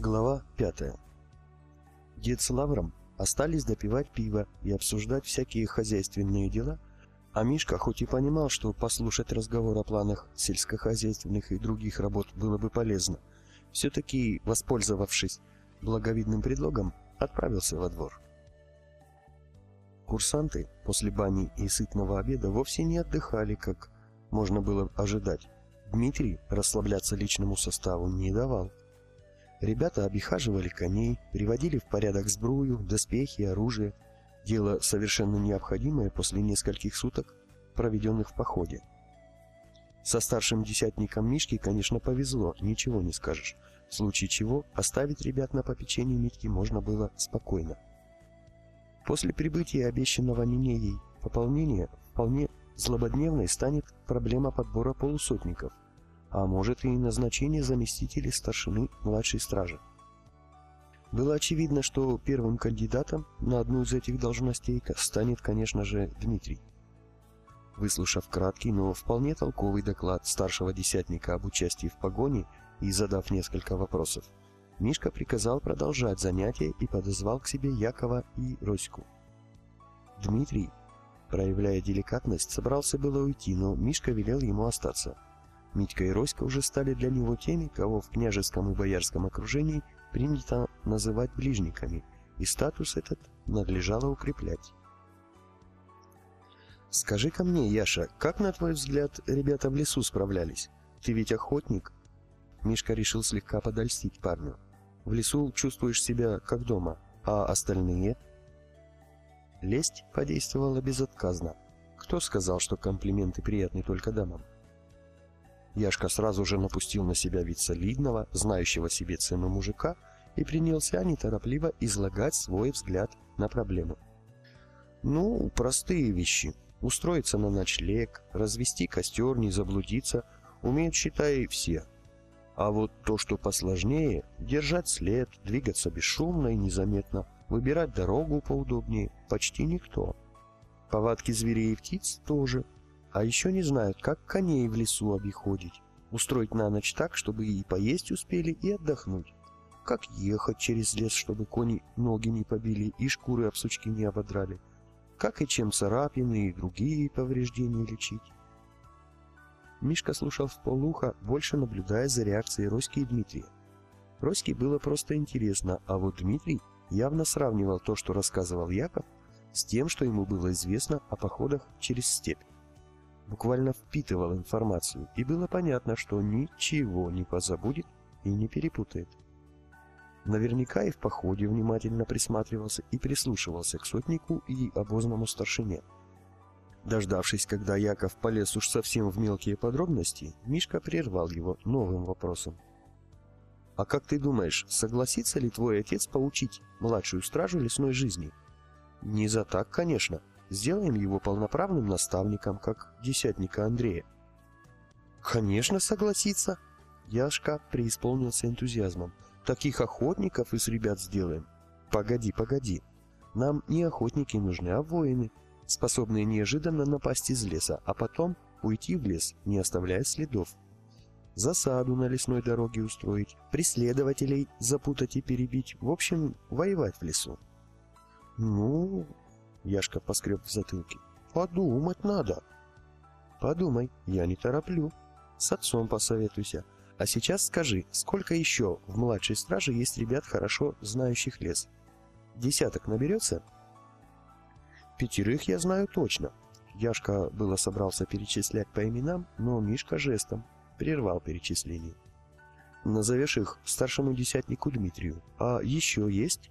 Глава 5. Дед с Лавром остались допивать пиво и обсуждать всякие хозяйственные дела, а Мишка хоть и понимал, что послушать разговор о планах сельскохозяйственных и других работ было бы полезно, все-таки, воспользовавшись благовидным предлогом, отправился во двор. Курсанты после бани и сытного обеда вовсе не отдыхали, как можно было ожидать. Дмитрий расслабляться личному составу не давал. Ребята обихаживали коней, приводили в порядок сбрую, доспехи, оружие. Дело совершенно необходимое после нескольких суток, проведенных в походе. Со старшим десятником Мишки, конечно, повезло, ничего не скажешь. В случае чего оставить ребят на попечении Митьки можно было спокойно. После прибытия обещанного Нинеей пополнения вполне злободневной станет проблема подбора полусотников – а может и назначение заместителей старшины младшей стражи. Было очевидно, что первым кандидатом на одну из этих должностей станет, конечно же, Дмитрий. Выслушав краткий, но вполне толковый доклад старшего десятника об участии в погоне и задав несколько вопросов, Мишка приказал продолжать занятия и подозвал к себе Якова и Роську. Дмитрий, проявляя деликатность, собрался было уйти, но Мишка велел ему остаться – Митька и Роська уже стали для него теми, кого в княжеском и боярском окружении принято называть ближниками, и статус этот надлежало укреплять. «Скажи-ка мне, Яша, как, на твой взгляд, ребята в лесу справлялись? Ты ведь охотник?» Мишка решил слегка подольстить парню. «В лесу чувствуешь себя как дома, а остальные?» Лесть подействовала безотказно. Кто сказал, что комплименты приятны только дамам? Яшка сразу же напустил на себя вид солидного, знающего себе цену мужика и принялся неторопливо излагать свой взгляд на проблему. Ну, простые вещи. Устроиться на ночлег, развести костер, не заблудиться, умеют, считай, все. А вот то, что посложнее, держать след, двигаться бесшумно и незаметно, выбирать дорогу поудобнее, почти никто. Повадки зверей и птиц тоже – а еще не знают, как коней в лесу обиходить. Устроить на ночь так, чтобы и поесть успели, и отдохнуть. Как ехать через лес, чтобы кони ноги не побили и шкуры об сучки не ободрали. Как и чем царапины и другие повреждения лечить. Мишка слушал в полуха, больше наблюдая за реакцией Роськи и Дмитрия. Роське было просто интересно, а вот Дмитрий явно сравнивал то, что рассказывал Яков, с тем, что ему было известно о походах через степь буквально впитывал информацию, и было понятно, что ничего не позабудет и не перепутает. Наверняка и в походе внимательно присматривался и прислушивался к сотнику и обозному старшине. Дождавшись, когда Яков полез уж совсем в мелкие подробности, Мишка прервал его новым вопросом. «А как ты думаешь, согласится ли твой отец поучить младшую стражу лесной жизни?» «Не за так, конечно», Сделаем его полноправным наставником, как десятника Андрея. Конечно, согласится. Яшка преисполнился энтузиазмом. Таких охотников из ребят сделаем. Погоди, погоди. Нам не охотники нужны, а воины, способные неожиданно напасть из леса, а потом уйти в лес, не оставляя следов. Засаду на лесной дороге устроить, преследователей запутать и перебить, в общем, воевать в лесу. Ну, Яшка поскреб в затылке. «Подумать надо». «Подумай, я не тороплю. С отцом посоветуйся. А сейчас скажи, сколько еще в младшей страже есть ребят, хорошо знающих лес? Десяток наберется?» «Пятерых я знаю точно». Яшка было собрался перечислять по именам, но Мишка жестом прервал перечисление. «Назовешь их старшему десятнику Дмитрию. А еще есть?»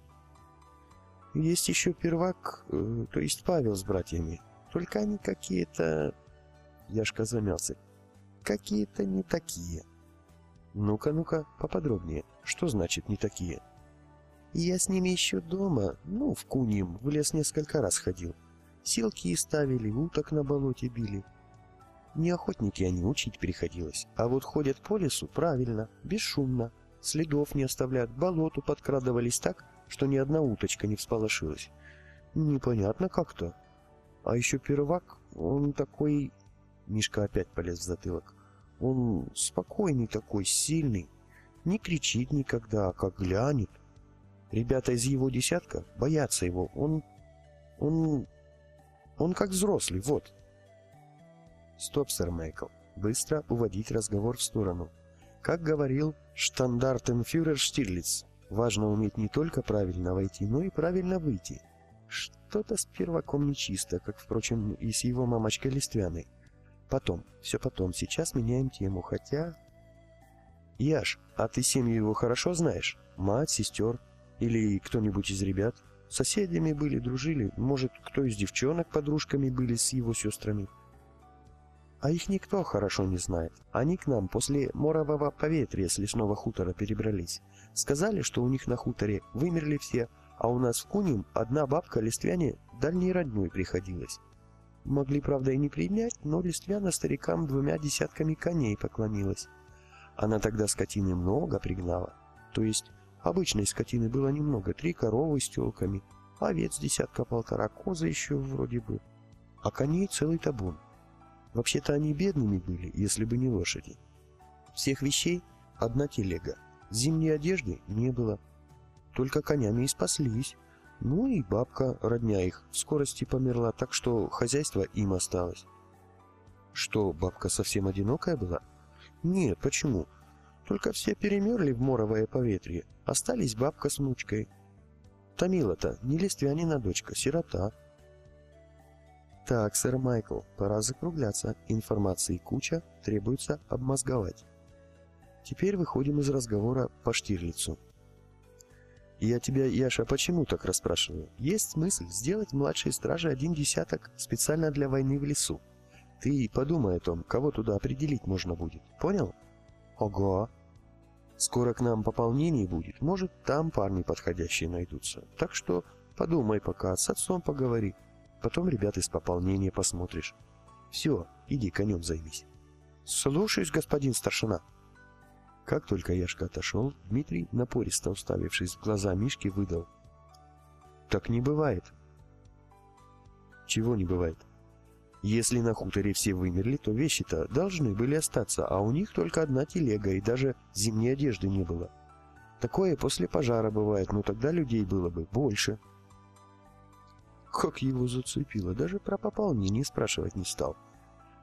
Есть еще первак, э, то есть Павел с братьями. Только они какие-то... Яшка замялся. Какие-то не такие. Ну-ка, ну-ка, поподробнее. Что значит не такие? Я с ними еще дома, ну, в Куньем, в лес несколько раз ходил. Силки ставили, уток на болоте били. Не охотники они, учить приходилось. А вот ходят по лесу правильно, бесшумно. Следов не оставляют, болоту подкрадывались так, что ни одна уточка не всполошилась. Непонятно как-то. А еще первак, он такой... Мишка опять полез в затылок. Он спокойный такой, сильный. Не кричит никогда, а как глянет. Ребята из его десятка боятся его. Он... он... он как взрослый, вот. Стоп, сэр Майкл. Быстро уводить разговор в сторону. Как говорил штандартенфюрер Штирлиц, важно уметь не только правильно войти, но и правильно выйти. Что-то с перваком нечисто, как, впрочем, и с его мамочкой Листвяной. Потом, все потом, сейчас меняем тему, хотя... Яш, а ты семью его хорошо знаешь? Мать, сестер? Или кто-нибудь из ребят? Соседями были, дружили? Может, кто из девчонок подружками были с его сестрами? А их никто хорошо не знает. Они к нам после морового поветрия с лесного хутора перебрались. Сказали, что у них на хуторе вымерли все, а у нас в Куним одна бабка Листвяне дальней родней приходилась. Могли, правда, и не принять, но Листвяна старикам двумя десятками коней поклонилась. Она тогда скотины много пригнала. То есть обычной скотины было немного, три коровы с телками, овец десятка-полтора, козы еще вроде бы, а коней целый табун. Вообще-то они бедными были, если бы не лошади. Всех вещей одна телега. Зимней одежды не было. Только конями и спаслись. Ну и бабка, родня их, в скорости померла, так что хозяйство им осталось. Что, бабка совсем одинокая была? Нет, почему? Только все перемерли в моровое поветрие. Остались бабка с внучкой. Томила-то не листвянина дочка, сирота. Так, сэр Майкл, пора закругляться. Информации куча, требуется обмозговать. Теперь выходим из разговора по Штирлицу. Я тебя, Яша, почему так расспрашиваю? Есть мысль сделать младшей страже один десяток специально для войны в лесу. Ты подумай о том, кого туда определить можно будет. Понял? Ого. Скоро к нам пополнение будет. Может, там парни подходящие найдутся. Так что подумай пока, с отцом поговори. Потом ребят из пополнения посмотришь. Все, иди конем займись. Слушаюсь, господин старшина. Как только Яшка отошел, Дмитрий, напористо уставившись в глаза Мишки, выдал. Так не бывает. Чего не бывает? Если на хуторе все вымерли, то вещи-то должны были остаться, а у них только одна телега, и даже зимней одежды не было. Такое после пожара бывает, но тогда людей было бы больше. Как его зацепило, даже про пополнение спрашивать не стал.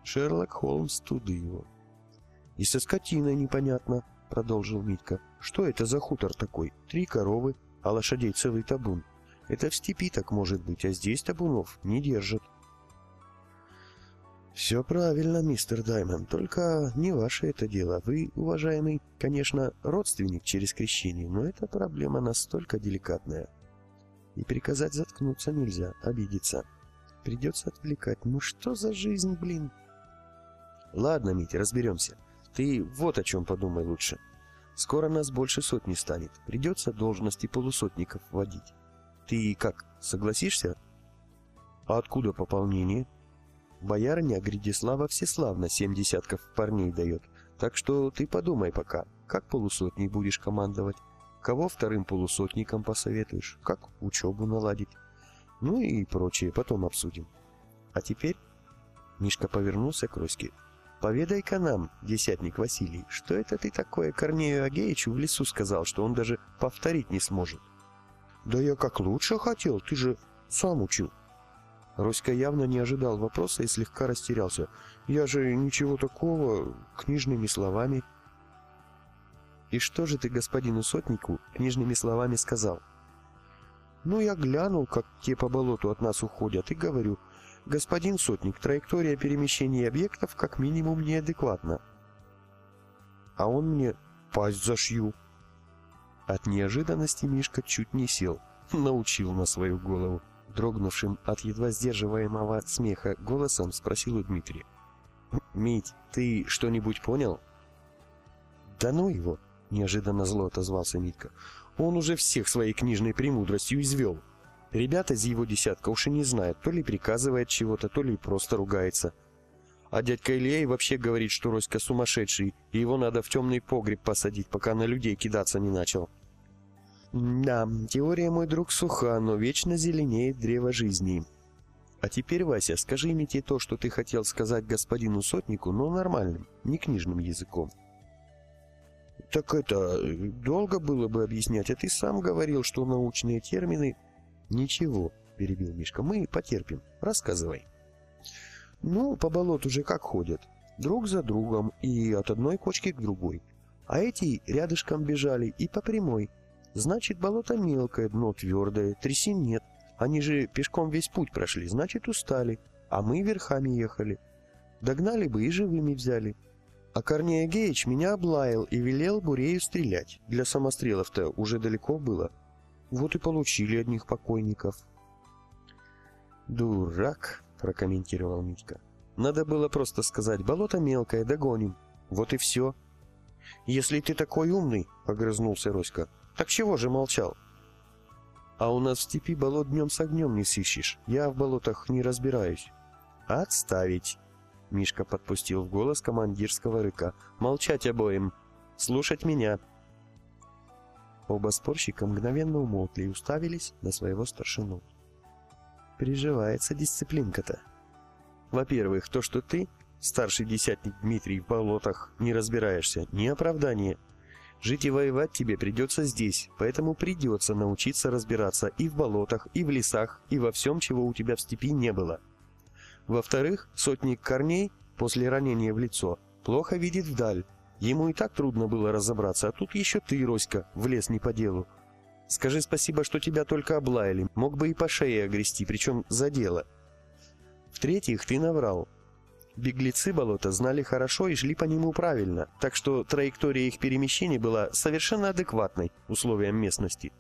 Шерлок Холмс туды его. «И со скотиной непонятно», — продолжил Митька. «Что это за хутор такой? Три коровы, а лошадей целый табун. Это в степи так может быть, а здесь табунов не держат». «Все правильно, мистер Даймон, только не ваше это дело. Вы, уважаемый, конечно, родственник через крещение, но эта проблема настолько деликатная. И приказать заткнуться нельзя, обидеться. Придется отвлекать. Ну что за жизнь, блин? Ладно, Митя, разберемся. Ты вот о чем подумай лучше. Скоро нас больше сотни станет. Придется должности полусотников вводить. Ты как, согласишься? А откуда пополнение? Боярня Гридислава Всеславна семь десятков парней дает. Так что ты подумай пока, как полусотней будешь командовать. Кого вторым полусотником посоветуешь? Как учебу наладить? Ну и прочее потом обсудим. А теперь...» Мишка повернулся к Роське. «Поведай-ка нам, десятник Василий, что это ты такое Корнею Агеичу в лесу сказал, что он даже повторить не сможет?» «Да я как лучше хотел, ты же сам учил». Роська явно не ожидал вопроса и слегка растерялся. «Я же ничего такого, книжными словами...» «И что же ты господину сотнику книжными словами сказал?» «Ну, я глянул, как те по болоту от нас уходят, и говорю, господин сотник, траектория перемещения объектов как минимум неадекватна». А он мне «пасть зашью». От неожиданности Мишка чуть не сел, научил на свою голову. Дрогнувшим от едва сдерживаемого смеха голосом спросил у Дмитрия. «Мить, ты что-нибудь понял?» «Да ну его!» — неожиданно зло отозвался Митка. «Он уже всех своей книжной премудростью извел. Ребята из его десятка уж и не знают, то ли приказывает чего-то, то ли просто ругается. А дядька Илья и вообще говорит, что Роська сумасшедший, и его надо в темный погреб посадить, пока на людей кидаться не начал». «Да, теория, мой друг, суха, но вечно зеленеет древо жизни». «А теперь, Вася, скажи Мите то, что ты хотел сказать господину Сотнику, но нормальным, не книжным языком». Так это, долго было бы объяснять, а ты сам говорил, что научные термины... Ничего, перебил Мишка, мы потерпим. Рассказывай. Ну, по болоту же как ходят? Друг за другом и от одной кочки к другой. А эти рядышком бежали и по прямой. Значит, болото мелкое, дно твердое, трясин нет. Они же пешком весь путь прошли, значит, устали. А мы верхами ехали. Догнали бы и живыми взяли. А Корней Агеич меня облаял и велел Бурею стрелять. Для самострелов-то уже далеко было. Вот и получили одних покойников. «Дурак», — прокомментировал Митька. «Надо было просто сказать, болото мелкое, догоним. Вот и все». «Если ты такой умный», — огрызнулся Роська, — «так чего же молчал?» «А у нас в степи болот днем с огнем не сыщешь. Я в болотах не разбираюсь». «Отставить!» Мишка подпустил в голос командирского рыка. «Молчать обоим! Слушать меня!» Оба спорщика мгновенно умолкли и уставились на своего старшину. «Приживается дисциплинка-то. Во-первых, то, что ты, старший десятник Дмитрий, в болотах не разбираешься, не оправдание. Жить и воевать тебе придется здесь, поэтому придется научиться разбираться и в болотах, и в лесах, и во всем, чего у тебя в степи не было». Во-вторых, сотник Корней после ранения в лицо плохо видит вдаль. Ему и так трудно было разобраться, а тут еще ты, Роська, влез не по делу. Скажи спасибо, что тебя только облаяли, мог бы и по шее огрести, причем за дело. В-третьих, ты наврал. Беглецы болота знали хорошо и шли по нему правильно, так что траектория их перемещения была совершенно адекватной условиям местности.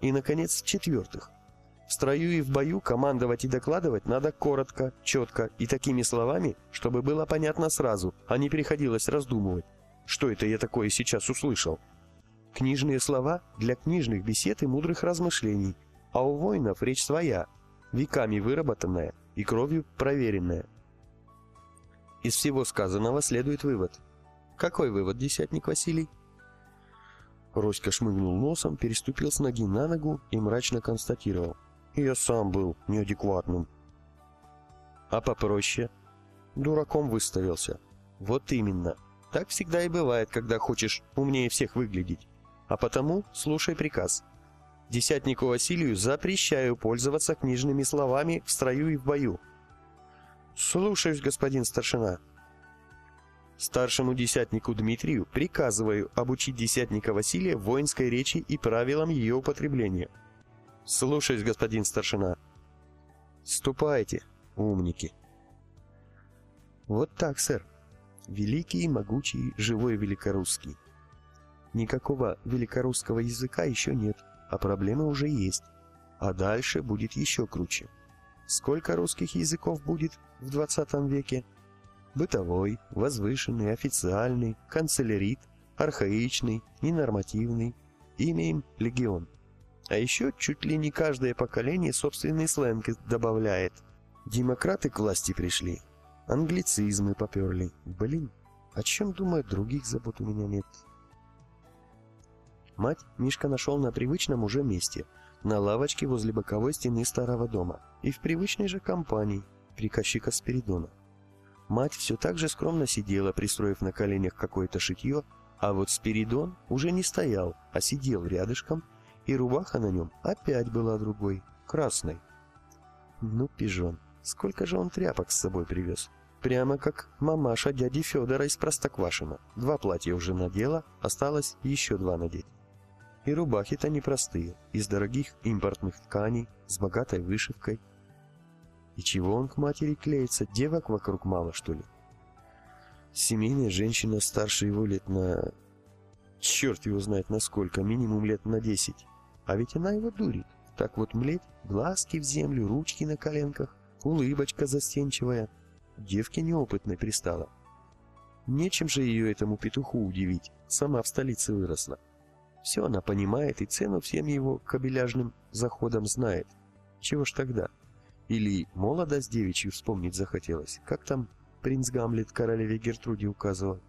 И, наконец, в-четвертых, в строю и в бою командовать и докладывать надо коротко, четко и такими словами, чтобы было понятно сразу, а не приходилось раздумывать. Что это я такое сейчас услышал? Книжные слова для книжных бесед и мудрых размышлений, а у воинов речь своя, веками выработанная и кровью проверенная. Из всего сказанного следует вывод. Какой вывод, десятник Василий? Роська шмыгнул носом, переступил с ноги на ногу и мрачно констатировал – я сам был неадекватным. А попроще? Дураком выставился. Вот именно. Так всегда и бывает, когда хочешь умнее всех выглядеть. А потому слушай приказ. Десятнику Василию запрещаю пользоваться книжными словами в строю и в бою. Слушаюсь, господин старшина. Старшему десятнику Дмитрию приказываю обучить десятника Василия воинской речи и правилам ее употребления. Слушаюсь, господин старшина. Ступайте, умники. Вот так, сэр. Великий, могучий, живой великорусский. Никакого великорусского языка еще нет, а проблемы уже есть. А дальше будет еще круче. Сколько русских языков будет в 20 веке? Бытовой, возвышенный, официальный, канцелярит, архаичный, ненормативный. Имеем легион. А еще чуть ли не каждое поколение собственный сленг добавляет. Демократы к власти пришли. Англицизмы поперли. Блин, о чем думают, других забот у меня нет. Мать Мишка нашел на привычном уже месте, на лавочке возле боковой стены старого дома и в привычной же компании, приказчика Спиридона. Мать все так же скромно сидела, пристроив на коленях какое-то шитье, а вот Спиридон уже не стоял, а сидел рядышком и рубаха на нем опять была другой, красной. Ну, пижон, сколько же он тряпок с собой привез? Прямо как мамаша дяди Федора из Простоквашина. Два платья уже надела, осталось еще два надеть. И рубахи-то непростые, из дорогих импортных тканей, с богатой вышивкой. И чего он к матери клеится, девок вокруг мало, что ли? Семейная женщина старше его лет на... Черт его знает на сколько, минимум лет на десять. А ведь она его дурит. Так вот млеть, глазки в землю, ручки на коленках, улыбочка застенчивая. Девке неопытной пристала. Нечем же ее этому петуху удивить, сама в столице выросла. Все она понимает и цену всем его кабеляжным заходам знает. Чего ж тогда? Или молодость девичью вспомнить захотелось, как там принц Гамлет королеве Гертруде указывал.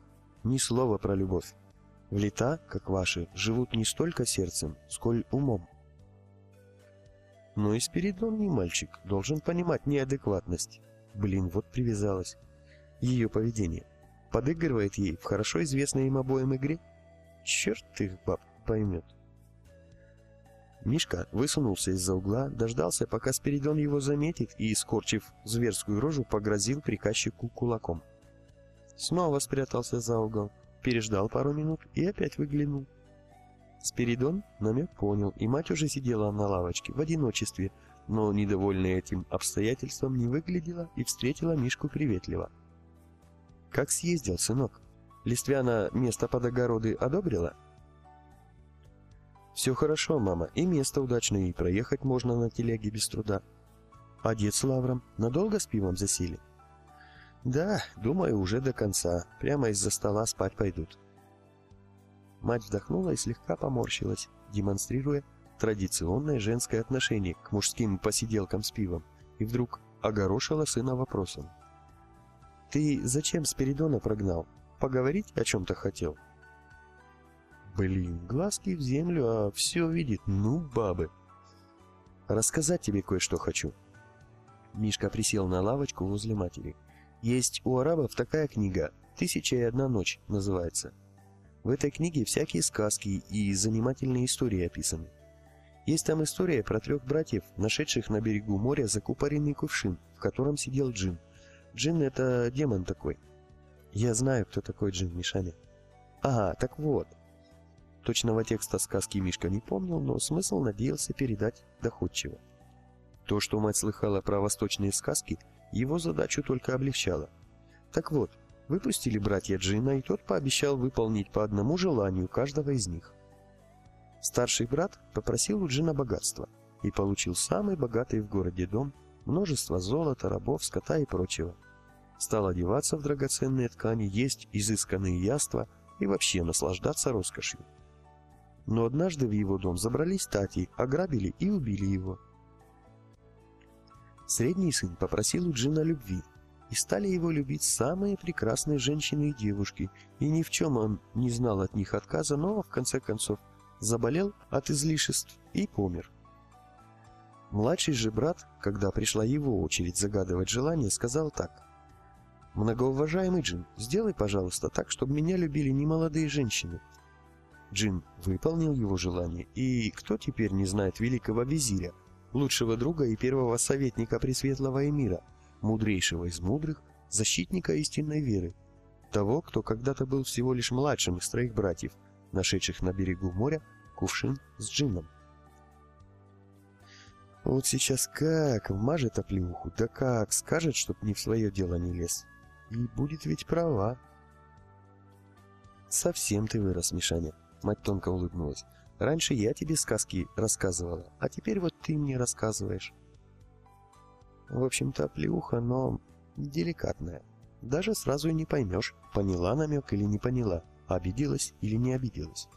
Ни слова про любовь. Лета, как ваши, живут не столько сердцем, сколь умом. Но и Спиридон не мальчик, должен понимать неадекватность. Блин, вот привязалась. Ее поведение. Подыгрывает ей в хорошо известной им обоим игре? черт их баб поймет. Мишка высунулся из-за угла, дождался, пока Спиридон его заметит и, скорчив зверскую рожу, погрозил приказчику кулаком. Снова спрятался за угол, переждал пару минут и опять выглянул. Спиридон намек понял, и мать уже сидела на лавочке в одиночестве, но, недовольная этим обстоятельством, не выглядела и встретила Мишку приветливо. «Как съездил, сынок? Листвяна место под огороды одобрила?» «Все хорошо, мама, и место удачное, и проехать можно на телеге без труда. А дед с Лавром надолго с пивом засели?» «Да, думаю, уже до конца. Прямо из-за стола спать пойдут». Мать вздохнула и слегка поморщилась, демонстрируя традиционное женское отношение к мужским посиделкам с пивом, и вдруг огорошила сына вопросом. «Ты зачем Спиридона прогнал? Поговорить о чем-то хотел?» Блин, глазки в землю, а все видит. Ну, бабы. Рассказать тебе кое-что хочу. Мишка присел на лавочку возле матери. Есть у арабов такая книга «Тысяча и одна ночь» называется. В этой книге всякие сказки и занимательные истории описаны. Есть там история про трех братьев, нашедших на берегу моря закупоренный кувшин, в котором сидел джин. Джин — это демон такой. Я знаю, кто такой джин, Мишаня. Ага, так вот. Точного текста сказки Мишка не помнил, но смысл надеялся передать доходчиво. То, что мать слыхала про восточные сказки, его задачу только облегчало. Так вот, выпустили братья Джина, и тот пообещал выполнить по одному желанию каждого из них. Старший брат попросил у Джина богатства и получил самый богатый в городе дом, множество золота, рабов, скота и прочего. Стал одеваться в драгоценные ткани, есть изысканные яства и вообще наслаждаться роскошью. Но однажды в его дом забрались тати, ограбили и убили его. Средний сын попросил у Джина любви, и стали его любить самые прекрасные женщины и девушки, и ни в чем он не знал от них отказа, но, в конце концов, заболел от излишеств и помер. Младший же брат, когда пришла его очередь загадывать желание, сказал так. «Многоуважаемый Джин, сделай, пожалуйста, так, чтобы меня любили не молодые женщины, Джин выполнил его желание, и кто теперь не знает великого визиря, лучшего друга и первого советника Пресветлого Эмира, мудрейшего из мудрых, защитника истинной веры, того, кто когда-то был всего лишь младшим из троих братьев, нашедших на берегу моря кувшин с джином. Вот сейчас как вмажет оплеуху, да как скажет, чтоб не в свое дело не лез. И будет ведь права. Совсем ты вырос, Мишаня. Мать тонко улыбнулась. «Раньше я тебе сказки рассказывала, а теперь вот ты мне рассказываешь». В общем-то, плюха, но деликатная. Даже сразу не поймешь, поняла намек или не поняла, обиделась или не обиделась.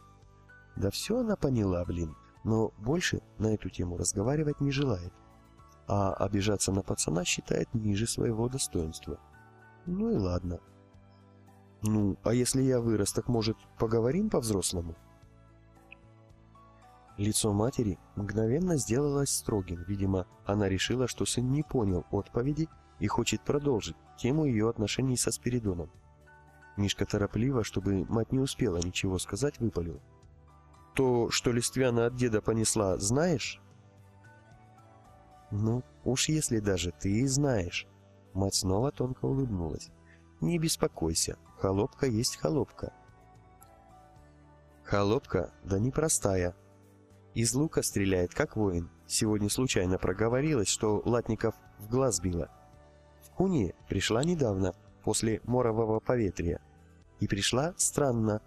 Да все она поняла, блин, но больше на эту тему разговаривать не желает. А обижаться на пацана считает ниже своего достоинства. Ну и ладно. Ну, а если я вырос, так может, поговорим по-взрослому? Лицо матери мгновенно сделалось строгим. Видимо, она решила, что сын не понял отповеди и хочет продолжить тему ее отношений со Спиридоном. Мишка торопливо, чтобы мать не успела ничего сказать, выпалил. «То, что Листвяна от деда понесла, знаешь?» «Ну, уж если даже ты и знаешь». Мать снова тонко улыбнулась. «Не беспокойся, Холопка есть холопка. Холопка, да непростая. Из лука стреляет, как воин. Сегодня случайно проговорилось, что Латников в глаз било. В Куни пришла недавно, после морового поветрия. И пришла странно.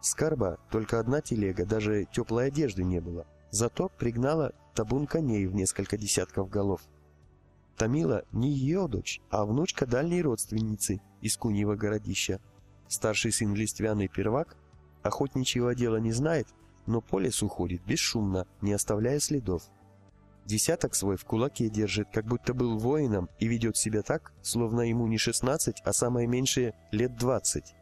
Скарба только одна телега, даже теплой одежды не было. Зато пригнала табун коней в несколько десятков голов. Томила не ее дочь, а внучка дальней родственницы из Куньего городища. Старший сын Листвяный первак охотничьего дела не знает, но по лесу ходит бесшумно, не оставляя следов. Десяток свой в кулаке держит, как будто был воином, и ведет себя так, словно ему не 16, а самое меньшее лет 20.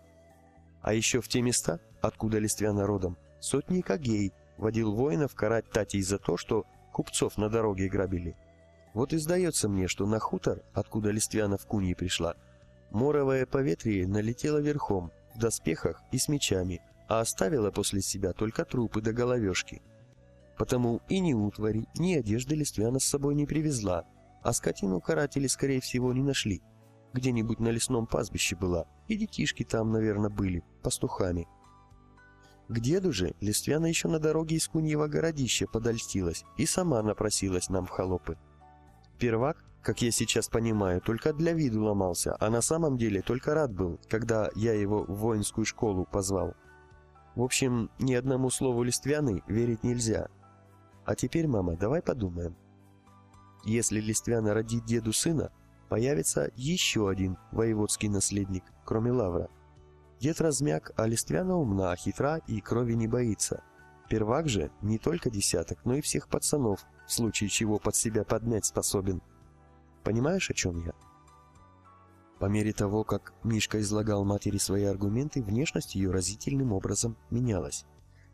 А еще в те места, откуда Листвяна родом, сотни Кагей водил воинов карать Татей за то, что купцов на дороге грабили. Вот и сдается мне, что на хутор, откуда Листвяна в Куньи пришла, Моровое поветрие налетело верхом, в доспехах и с мечами, а оставила после себя только трупы до головешки. Потому и ни утвари, ни одежды Листвяна с собой не привезла, а скотину каратели, скорее всего, не нашли. Где-нибудь на лесном пастбище была, и детишки там, наверное, были, пастухами. К деду же Листвяна еще на дороге из Куньего городища подольстилась и сама напросилась нам в холопы. Первак, как я сейчас понимаю, только для виду ломался, а на самом деле только рад был, когда я его в воинскую школу позвал. В общем, ни одному слову Листвяны верить нельзя. А теперь, мама, давай подумаем. Если Листвяна родит деду сына, появится еще один воеводский наследник, кроме Лавра. Дед размяк, а Листвяна умна, хитра и крови не боится. Первак же не только десяток, но и всех пацанов, в случае чего под себя подмять способен. Понимаешь, о чем я? По мере того, как Мишка излагал матери свои аргументы, внешность ее разительным образом менялась.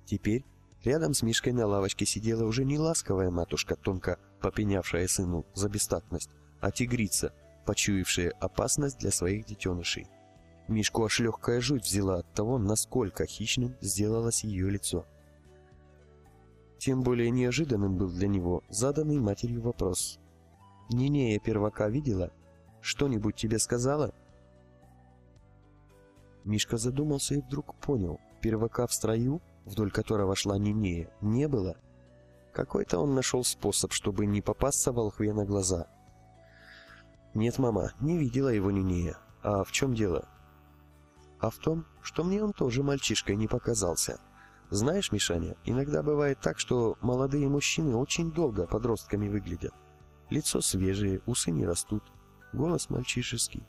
Теперь рядом с Мишкой на лавочке сидела уже не ласковая матушка, тонко попенявшая сыну за бестактность, а тигрица, почуявшая опасность для своих детенышей. Мишку аж легкая жуть взяла от того, насколько хищным сделалось ее лицо. Тем более неожиданным был для него заданный матерью вопрос. «Нинея первака видела?» Что-нибудь тебе сказала?» Мишка задумался и вдруг понял. Первака в строю, вдоль которого шла Нинея, не было. Какой-то он нашел способ, чтобы не попасться волхве на глаза. «Нет, мама, не видела его Нинея. А в чем дело?» «А в том, что мне он тоже мальчишкой не показался. Знаешь, Мишаня, иногда бывает так, что молодые мужчины очень долго подростками выглядят. Лицо свежее, усы не растут, Голос мальчишеский.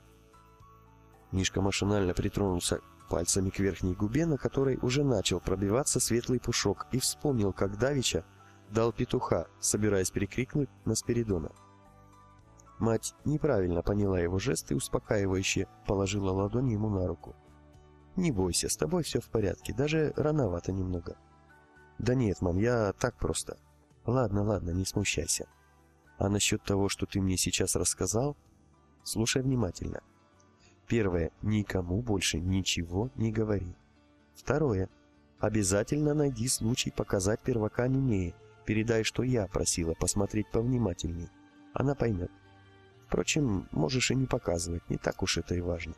Мишка машинально притронулся пальцами к верхней губе, на которой уже начал пробиваться светлый пушок, и вспомнил, как Давича дал петуха, собираясь перекрикнуть на Спиридона. Мать неправильно поняла его жест и успокаивающе положила ладонь ему на руку. «Не бойся, с тобой все в порядке, даже рановато немного». «Да нет, мам, я так просто». «Ладно, ладно, не смущайся. А насчет того, что ты мне сейчас рассказал, Слушай внимательно. Первое. Никому больше ничего не говори. Второе. Обязательно найди случай показать первака Нинее. Передай, что я просила посмотреть повнимательней. Она поймет. Впрочем, можешь и не показывать, не так уж это и важно.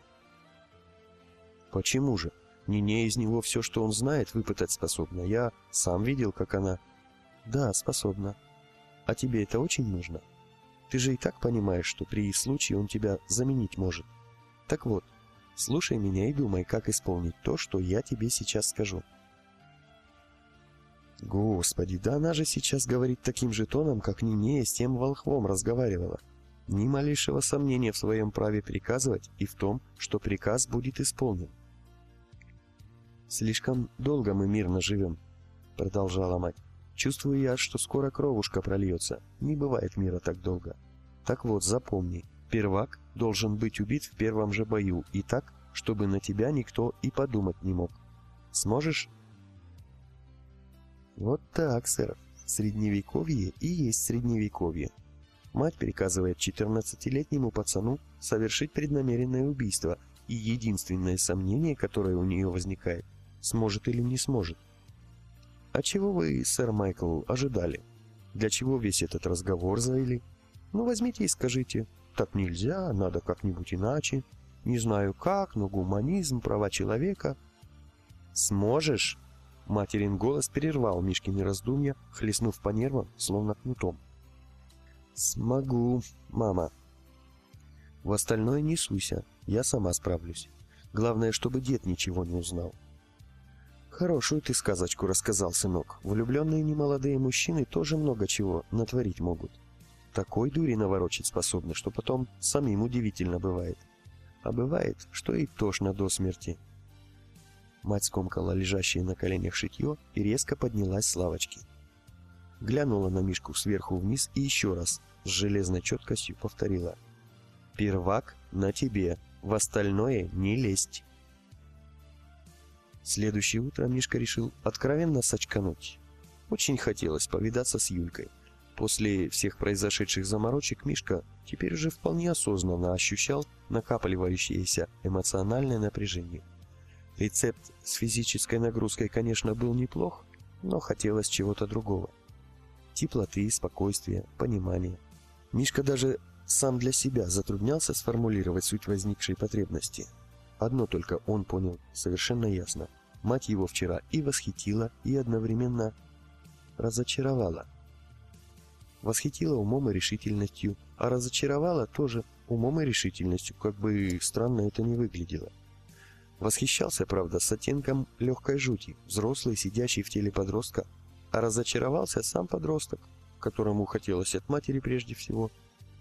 Почему же? Нине из него все, что он знает, выпытать способна. Я сам видел, как она... Да, способна. А тебе это очень нужно? — ты же и так понимаешь, что при случае он тебя заменить может. Так вот, слушай меня и думай, как исполнить то, что я тебе сейчас скажу. Господи, да она же сейчас говорит таким же тоном, как Нинея с тем волхвом разговаривала. Ни малейшего сомнения в своем праве приказывать и в том, что приказ будет исполнен. «Слишком долго мы мирно живем», — продолжала мать. Чувствую я, что скоро кровушка прольется. Не бывает мира так долго. Так вот, запомни, первак должен быть убит в первом же бою, и так, чтобы на тебя никто и подумать не мог. Сможешь? Вот так, сэр. Средневековье и есть средневековье. Мать приказывает 14-летнему пацану совершить преднамеренное убийство, и единственное сомнение, которое у нее возникает, сможет или не сможет. А чего вы, сэр Майкл, ожидали? Для чего весь этот разговор завели? Ну, возьмите и скажите, так нельзя, надо как-нибудь иначе. Не знаю как, но гуманизм, права человека. Сможешь? Материн голос перервал Мишкины раздумья, хлестнув по нервам, словно кнутом. «Смогу, мама». «В остальное не суйся, я сама справлюсь. Главное, чтобы дед ничего не узнал». Хорошую ты сказочку рассказал, сынок. Влюбленные немолодые мужчины тоже много чего натворить могут. Такой дури наворочить способны, что потом самим удивительно бывает. А бывает, что и тошно до смерти. Мать скомкала лежащее на коленях шитье и резко поднялась с лавочки. Глянула на Мишку сверху вниз и еще раз с железной четкостью повторила. «Первак на тебе, в остальное не лезть». Следующее утро Мишка решил откровенно сочкануть. Очень хотелось повидаться с Юлькой. После всех произошедших заморочек Мишка теперь уже вполне осознанно ощущал накапливающееся эмоциональное напряжение. Рецепт с физической нагрузкой, конечно, был неплох, но хотелось чего-то другого. Теплоты, спокойствия, понимания. Мишка даже сам для себя затруднялся сформулировать суть возникшей потребности. Одно только он понял совершенно ясно. Мать его вчера и восхитила, и одновременно разочаровала. Восхитила умом и решительностью, а разочаровала тоже умом и решительностью, как бы странно это ни выглядело. Восхищался, правда, с оттенком легкой жути, взрослый, сидящий в теле подростка, а разочаровался сам подросток, которому хотелось от матери прежде всего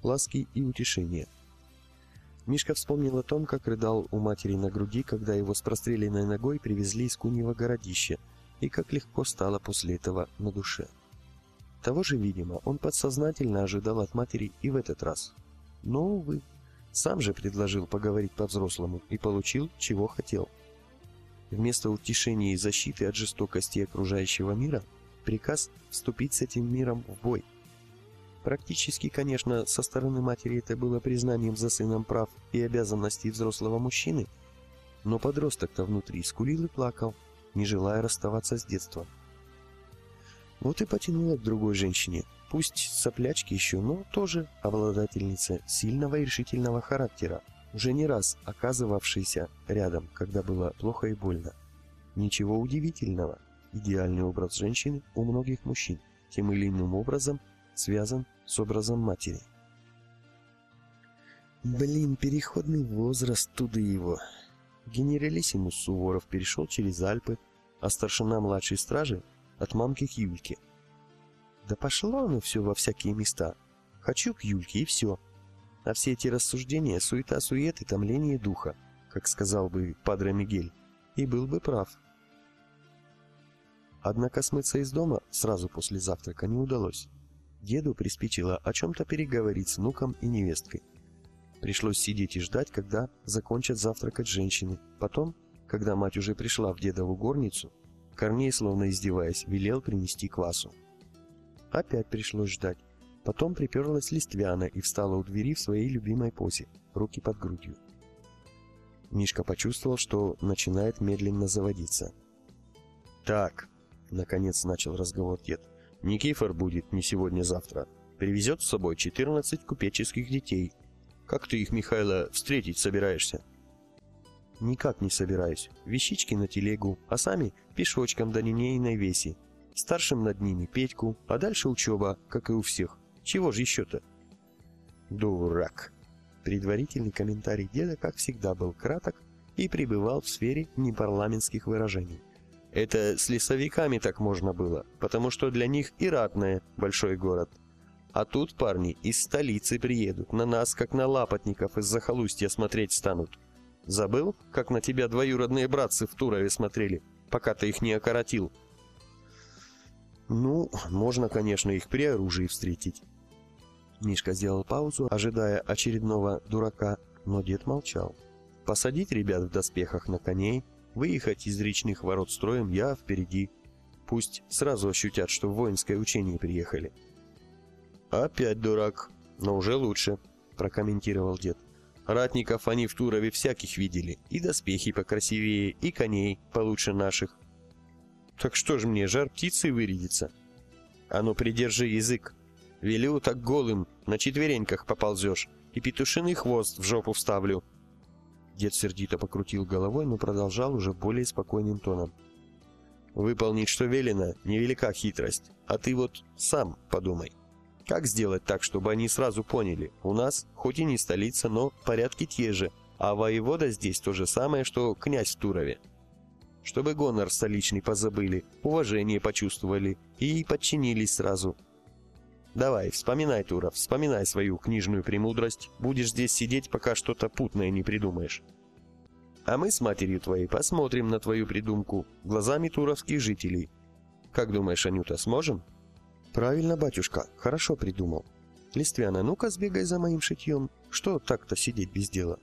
ласки и утешения. Мишка вспомнил о том, как рыдал у матери на груди, когда его с простреленной ногой привезли из Куньего городища, и как легко стало после этого на душе. Того же, видимо, он подсознательно ожидал от матери и в этот раз. Но, увы, сам же предложил поговорить по-взрослому и получил, чего хотел. Вместо утешения и защиты от жестокости окружающего мира, приказ вступить с этим миром в бой. Практически, конечно, со стороны матери это было признанием за сыном прав и обязанностей взрослого мужчины, но подросток-то внутри скулил и плакал, не желая расставаться с детством. Вот и потянуло к другой женщине, пусть соплячки еще, но тоже обладательница сильного и решительного характера, уже не раз оказывавшейся рядом, когда было плохо и больно. Ничего удивительного, идеальный образ женщины у многих мужчин тем или иным образом связан с образом матери. Блин, переходный возраст, туда его. Генералиссимус Суворов перешел через Альпы, а старшина младшей стражи от мамки к Юльке. Да пошло оно все во всякие места. Хочу к Юльке и все. А все эти рассуждения — суета-сует и томление духа, как сказал бы Падре Мигель, и был бы прав. Однако смыться из дома сразу после завтрака не удалось. Деду приспичило о чем-то переговорить с внуком и невесткой. Пришлось сидеть и ждать, когда закончат завтракать женщины. Потом, когда мать уже пришла в дедову горницу, Корней, словно издеваясь, велел принести квасу. Опять пришлось ждать. Потом приперлась Листвяна и встала у двери в своей любимой позе, руки под грудью. Мишка почувствовал, что начинает медленно заводиться. «Так», — наконец начал разговор дед, — «Никифор будет не сегодня-завтра. Привезет с собой 14 купеческих детей. Как ты их, Михайло, встретить собираешься?» Никак не собираюсь. Вещички на телегу, а сами пешочком до линейной веси. Старшим над ними Петьку, а дальше учеба, как и у всех. Чего же еще-то? Дурак. Предварительный комментарий деда, как всегда, был краток и пребывал в сфере непарламентских выражений. Это с лесовиками так можно было, потому что для них и ратное большой город. А тут парни из столицы приедут, на нас, как на лапотников из захолустья смотреть станут. Забыл, как на тебя двоюродные братцы в Турове смотрели, пока ты их не окоротил? Ну, можно, конечно, их при оружии встретить. Мишка сделал паузу, ожидая очередного дурака, но дед молчал. Посадить ребят в доспехах на коней, выехать из речных ворот строем я впереди. Пусть сразу ощутят, что в воинское учение приехали. «Опять дурак, но уже лучше», — прокомментировал дед. Ратников они в Турове всяких видели, и доспехи покрасивее, и коней получше наших. Так что ж мне, жар птицы вырядится? А ну придержи язык. Велю так голым, на четвереньках поползешь, и петушиный хвост в жопу вставлю. Дед сердито покрутил головой, но продолжал уже более спокойным тоном. Выполнить, что велено, невелика хитрость, а ты вот сам подумай. Как сделать так, чтобы они сразу поняли? У нас, хоть и не столица, но порядки те же, а воевода здесь то же самое, что князь в Турове. Чтобы гонор столичный позабыли, уважение почувствовали и подчинились сразу. Давай, вспоминай, Туров, вспоминай свою книжную премудрость, будешь здесь сидеть, пока что-то путное не придумаешь. А мы с матерью твоей посмотрим на твою придумку глазами туровских жителей. Как думаешь, Анюта, сможем?» «Правильно, батюшка, хорошо придумал. Листвяна, ну-ка сбегай за моим шитьем. Что так-то сидеть без дела?»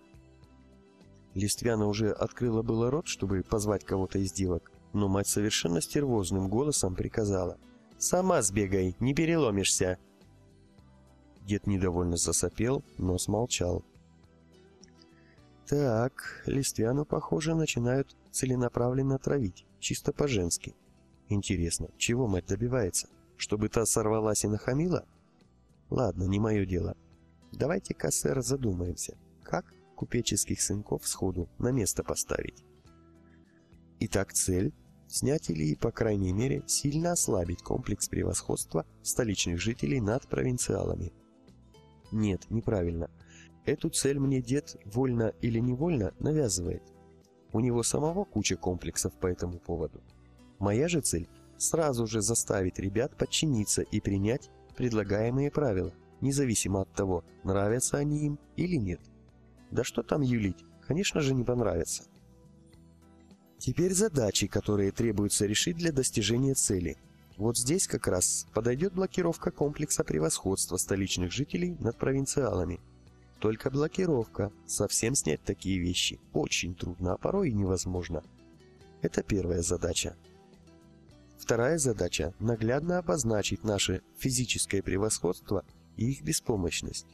Листвяна уже открыла было рот, чтобы позвать кого-то из девок, но мать совершенно стервозным голосом приказала. «Сама сбегай, не переломишься!» Дед недовольно засопел, но смолчал. Так, Листвяну, похоже, начинают целенаправленно травить, чисто по-женски. Интересно, чего мать добивается? Чтобы та сорвалась и нахамила? Ладно, не мое дело. Давайте-ка, сэр, задумаемся, как купеческих сынков сходу на место поставить. Итак, цель – снять или, по крайней мере, сильно ослабить комплекс превосходства столичных жителей над провинциалами. Нет, неправильно – Эту цель мне дед, вольно или невольно, навязывает. У него самого куча комплексов по этому поводу. Моя же цель – сразу же заставить ребят подчиниться и принять предлагаемые правила, независимо от того, нравятся они им или нет. Да что там юлить, конечно же не понравится. Теперь задачи, которые требуется решить для достижения цели. Вот здесь как раз подойдет блокировка комплекса превосходства столичных жителей над провинциалами – только блокировка. Совсем снять такие вещи очень трудно, а порой и невозможно. Это первая задача. Вторая задача – наглядно обозначить наше физическое превосходство и их беспомощность.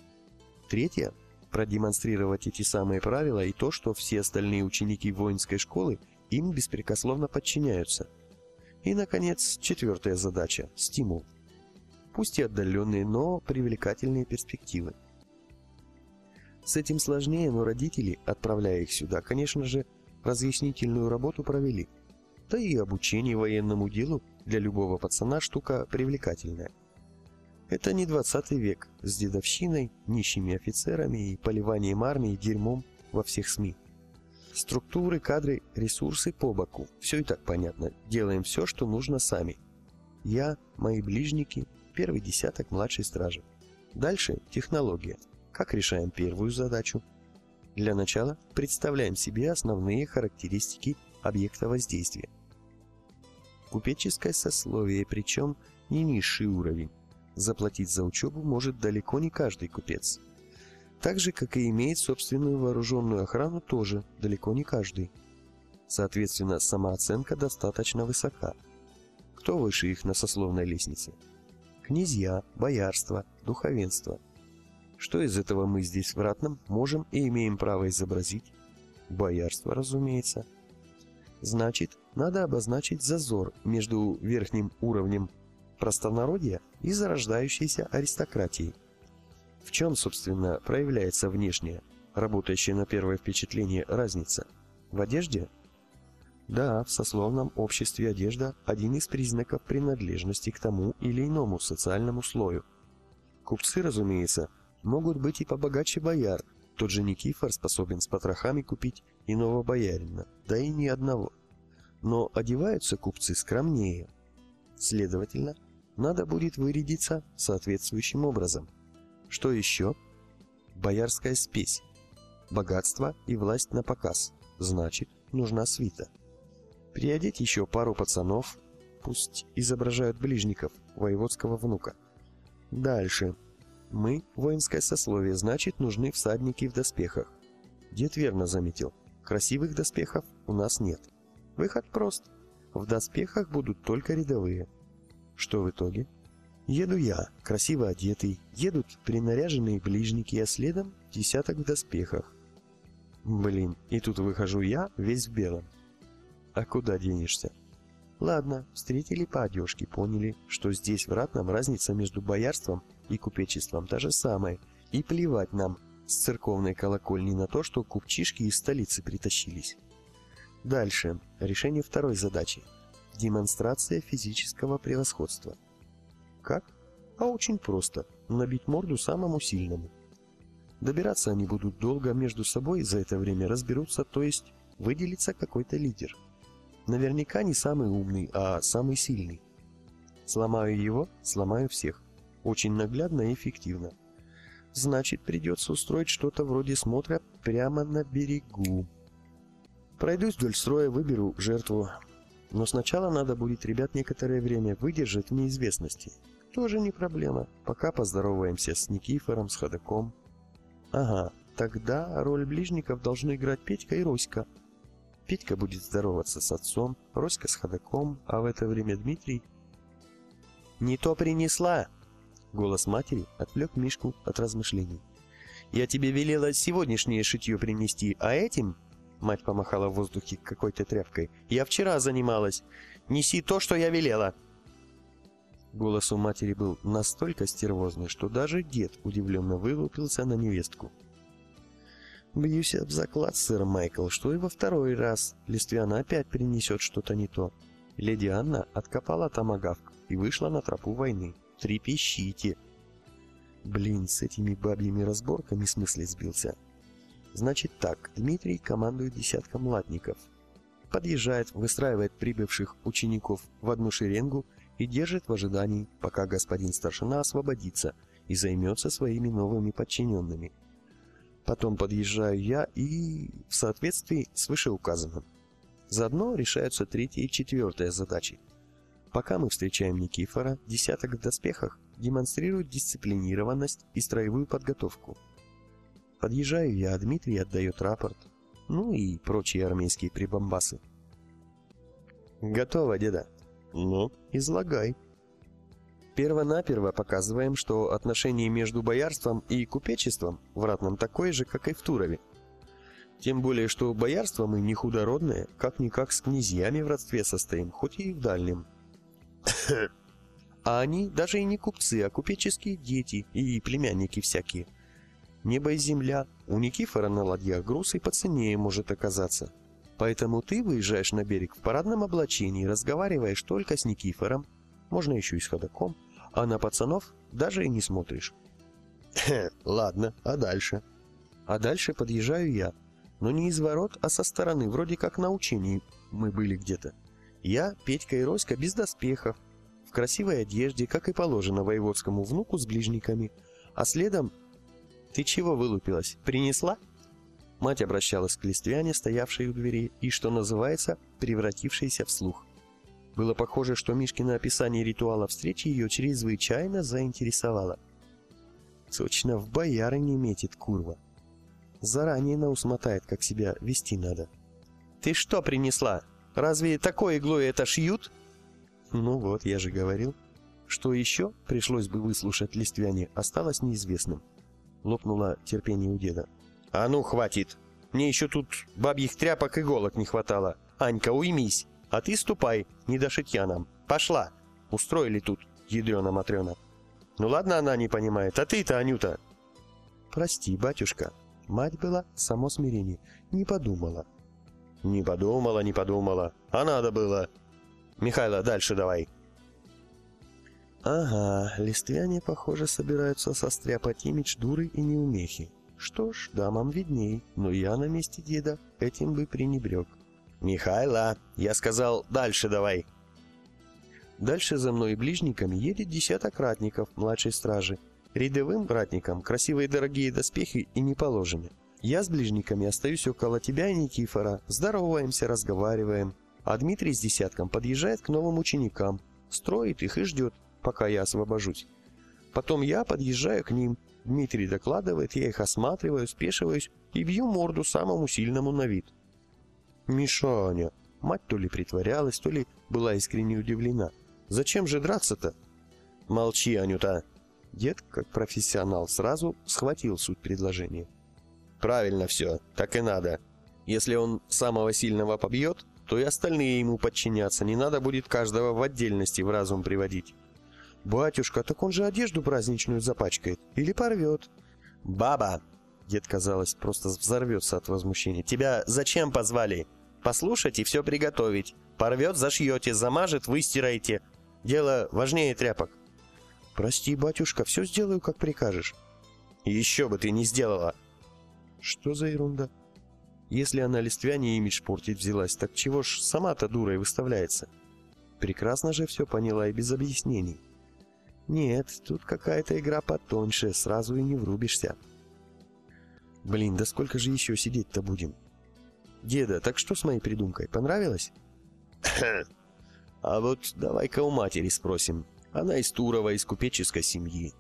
Третья – продемонстрировать эти самые правила и то, что все остальные ученики воинской школы им беспрекословно подчиняются. И, наконец, четвертая задача – стимул. Пусть и отдаленные, но привлекательные перспективы. С этим сложнее, но родители, отправляя их сюда, конечно же, разъяснительную работу провели. Да и обучение военному делу для любого пацана штука привлекательная. Это не 20 век с дедовщиной, нищими офицерами и поливанием армии дерьмом во всех СМИ. Структуры, кадры, ресурсы по боку. Все и так понятно. Делаем все, что нужно сами. Я, мои ближники, первый десяток младшей стражи. Дальше технология. Как решаем первую задачу? Для начала представляем себе основные характеристики объекта воздействия. Купеческое сословие, причем не низший уровень. Заплатить за учебу может далеко не каждый купец. Так же, как и имеет собственную вооруженную охрану, тоже далеко не каждый. Соответственно, самооценка достаточно высока. Кто выше их на сословной лестнице? Князья, боярство, духовенство – что из этого мы здесь в Ратном можем и имеем право изобразить? Боярство, разумеется. Значит, надо обозначить зазор между верхним уровнем простонародья и зарождающейся аристократией. В чем, собственно, проявляется внешняя, работающая на первое впечатление, разница? В одежде? Да, в сословном обществе одежда – один из признаков принадлежности к тому или иному социальному слою. Купцы, разумеется, – Могут быть и побогаче бояр. Тот же Никифор способен с потрохами купить иного боярина, да и ни одного. Но одеваются купцы скромнее. Следовательно, надо будет вырядиться соответствующим образом. Что еще? Боярская спесь. Богатство и власть на показ. Значит, нужна свита. Приодеть еще пару пацанов, пусть изображают ближников, воеводского внука. Дальше. Мы – воинское сословие, значит, нужны всадники в доспехах. Дед верно заметил. Красивых доспехов у нас нет. Выход прост. В доспехах будут только рядовые. Что в итоге? Еду я, красиво одетый, едут принаряженные ближники, а следом десяток в доспехах. Блин, и тут выхожу я, весь в белом. А куда денешься? Ладно, встретили по одежке, поняли, что здесь в ратном разница между боярством и купечеством та же самая, и плевать нам с церковной колокольни на то, что купчишки из столицы притащились. Дальше. Решение второй задачи. Демонстрация физического превосходства. Как? А очень просто. Набить морду самому сильному. Добираться они будут долго между собой, за это время разберутся, то есть выделится какой-то лидер. Наверняка не самый умный, а самый сильный. Сломаю его, сломаю всех. Очень наглядно и эффективно. Значит, придется устроить что-то вроде смотра прямо на берегу. Пройдусь вдоль строя, выберу жертву. Но сначала надо будет ребят некоторое время выдержать в неизвестности. Тоже не проблема. Пока поздороваемся с Никифором, с Ходаком. Ага, тогда роль ближников должны играть Петька и Роська. Петька будет здороваться с отцом, Роська с Ходаком, а в это время Дмитрий... «Не то принесла!» Голос матери отвлек Мишку от размышлений. Я тебе велела сегодняшнее шитье принести, а этим...» Мать помахала в воздухе какой-то тряпкой. «Я вчера занималась. Неси то, что я велела!» Голос у матери был настолько стервозный, что даже дед удивленно вылупился на невестку. «Бьюсь об заклад, сэр Майкл, что и во второй раз Листвяна опять принесет что-то не то. Леди Анна откопала томагавк и вышла на тропу войны. Трепещите!» Блин, с этими бабьими разборками смысле сбился. Значит так, Дмитрий командует десятком латников. Подъезжает, выстраивает прибывших учеников в одну шеренгу и держит в ожидании, пока господин старшина освободится и займется своими новыми подчиненными. Потом подъезжаю я и в соответствии с вышеуказанным. Заодно решаются третья и четвертая задачи. Пока мы встречаем Никифора, десяток в доспехах демонстрирует дисциплинированность и строевую подготовку. Подъезжаю я, Дмитрий отдает рапорт, ну и прочие армейские прибамбасы. «Готово, деда», ну, излагай. Первонаперво показываем, что отношение между боярством и купечеством в Ратном такое же, как и в Турове. Тем более, что боярство мы не худородное, как-никак с князьями в родстве состоим, хоть и в дальнем. А они даже и не купцы, а купеческие дети и племянники всякие. Небо и земля, у Никифора на ладьях груз и по цене может оказаться. Поэтому ты выезжаешь на берег в парадном облачении, разговариваешь только с Никифором, можно еще и с ходоком, а на пацанов даже и не смотришь. Ладно, а дальше? А дальше подъезжаю я. Но не из ворот, а со стороны, вроде как на учении мы были где-то. Я, Петька и Роська без доспехов, в красивой одежде, как и положено воеводскому внуку с ближниками, а следом... Ты чего вылупилась? Принесла? Мать обращалась к листвяне, стоявшей у двери, и, что называется, превратившейся в слух. Было похоже, что Мишкино описание ритуала встречи ее чрезвычайно заинтересовало. Точно в бояры не метит курва. Заранее на мотает, как себя вести надо. «Ты что принесла? Разве такой иглой это шьют?» «Ну вот, я же говорил. Что еще пришлось бы выслушать листвяне, осталось неизвестным». Лопнуло терпение у деда. «А ну, хватит! Мне еще тут бабьих тряпок иголок не хватало. Анька, уймись! А ты ступай, не до шитья нам. Пошла! Устроили тут, ядрена-матрена. Ну ладно, она не понимает, а ты-то, Анюта!» «Прости, батюшка». Мать была само смирение. Не подумала. «Не подумала, не подумала. А надо было. Михайло, дальше давай». Ага, листвяне, похоже, собираются состряпать имидж дуры и неумехи. Что ж, дамам видней, но я на месте деда этим бы пренебрег. «Михайла, я сказал, дальше давай!» Дальше за мной ближниками едет десяток ратников младшей стражи. Рядовым ратникам красивые дорогие доспехи и не положены. Я с ближниками остаюсь около тебя и Никифора, здороваемся, разговариваем. А Дмитрий с десятком подъезжает к новым ученикам, строит их и ждет, пока я освобожусь. Потом я подъезжаю к ним, Дмитрий докладывает, я их осматриваю, спешиваюсь и бью морду самому сильному на вид. Мишаня, мать то ли притворялась, то ли была искренне удивлена. Зачем же драться-то? Молчи, Анюта. Дед, как профессионал, сразу схватил суть предложения. Правильно все, так и надо. Если он самого сильного побьет, то и остальные ему подчинятся, не надо будет каждого в отдельности в разум приводить. «Батюшка, так он же одежду праздничную запачкает или порвет». «Баба!» Дед, казалось, просто взорвется от возмущения. «Тебя зачем позвали? Послушать и все приготовить. Порвет, зашьете, замажет, выстираете. Дело важнее тряпок». «Прости, батюшка, все сделаю, как прикажешь». «Еще бы ты не сделала!» «Что за ерунда?» Если она листвяне имидж портить взялась, так чего ж сама-то дурой выставляется? Прекрасно же все поняла и без объяснений. Нет, тут какая-то игра потоньше, сразу и не врубишься. Блин, да сколько же еще сидеть-то будем? Деда, так что с моей придумкой, понравилось? А вот давай-ка у матери спросим. Она из Турова, из купеческой семьи.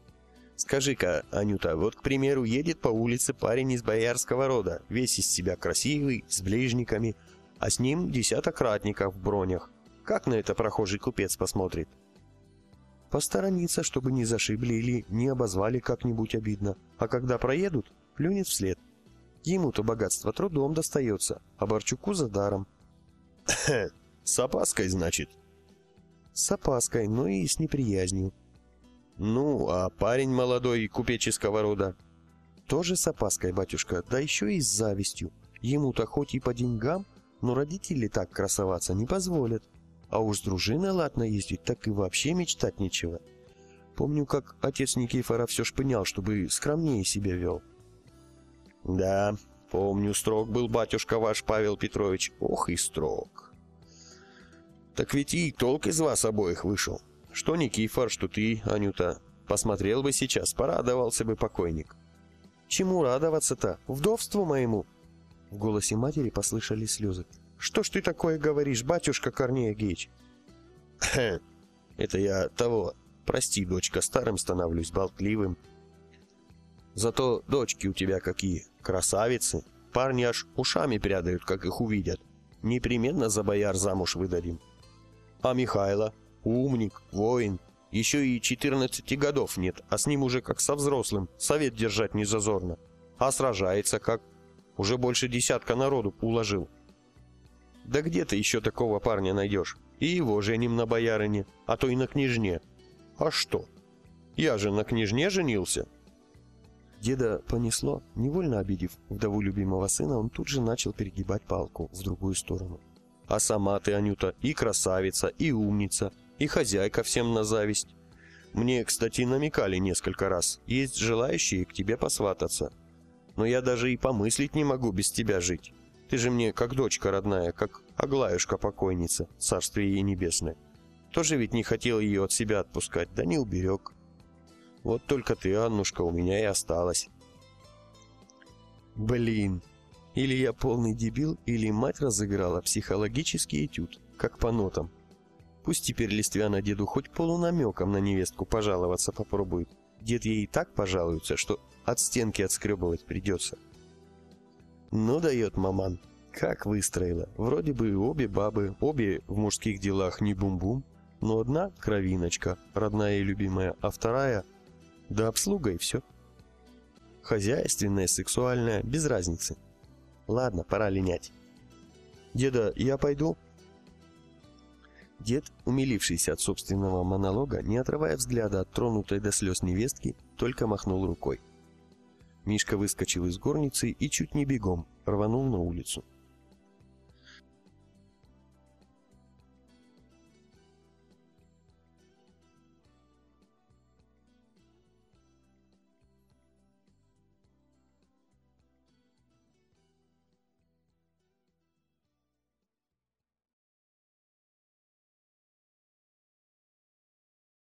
Скажи-ка, Анюта, вот, к примеру, едет по улице парень из боярского рода, весь из себя красивый, с ближниками, а с ним десяток ратников в бронях. Как на это прохожий купец посмотрит? Посторониться, чтобы не зашибли или не обозвали как-нибудь обидно. А когда проедут, плюнет вслед. Ему-то богатство трудом достается, а Борчуку за даром. С опаской, значит? С опаской, но и с неприязнью. Ну, а парень молодой купеческого рода? Тоже с опаской, батюшка, да еще и с завистью. Ему-то хоть и по деньгам, но родители так красоваться не позволят. А уж с дружиной ладно ездить, так и вообще мечтать нечего. Помню, как отец Никифора все шпынял, чтобы скромнее себя вел. Да, помню, строг был батюшка ваш Павел Петрович. Ох и строг. Так ведь и толк из вас обоих вышел. Что Никифор, что ты, Анюта. Посмотрел бы сейчас, порадовался бы покойник. Чему радоваться-то? Вдовству моему? В голосе матери послышались слезы. Что ж ты такое говоришь, батюшка Корнея Геич? Это я того. Прости, дочка, старым становлюсь, болтливым. Зато дочки у тебя какие, красавицы. Парни аж ушами прядают, как их увидят. Непременно за бояр замуж выдадим. А Михайло? Умник, воин. Еще и 14 годов нет, а с ним уже как со взрослым. Совет держать не зазорно. А сражается как... Уже больше десятка народу уложил. Да где ты еще такого парня найдешь? И его женим на боярине, а то и на княжне. А что? Я же на княжне женился. Деда понесло, невольно обидев вдову любимого сына, он тут же начал перегибать палку в другую сторону. А сама ты, Анюта, и красавица, и умница, и хозяйка всем на зависть. Мне, кстати, намекали несколько раз, есть желающие к тебе посвататься. Но я даже и помыслить не могу без тебя жить. Ты же мне как дочка родная, как Аглаюшка-покойница, царствие ей небесное. Тоже ведь не хотел ее от себя отпускать, да не уберег. Вот только ты, Аннушка, у меня и осталась. Блин, или я полный дебил, или мать разыграла психологический этюд, как по нотам. Пусть теперь Листвяна деду хоть полунамеком на невестку пожаловаться попробует. Дед ей и так пожалуется, что от стенки отскребывать придется. Ну дает маман. Как выстроила. Вроде бы обе бабы, обе в мужских делах не бум-бум, но одна кровиночка, родная и любимая, а вторая да обслуга и все. Хозяйственная, сексуальная, без разницы. Ладно, пора линять. Деда, я пойду? Дед, умилившийся от собственного монолога, не отрывая взгляда от тронутой до слез невестки, только махнул рукой. Мишка выскочил из горницы и чуть не бегом рванул на улицу.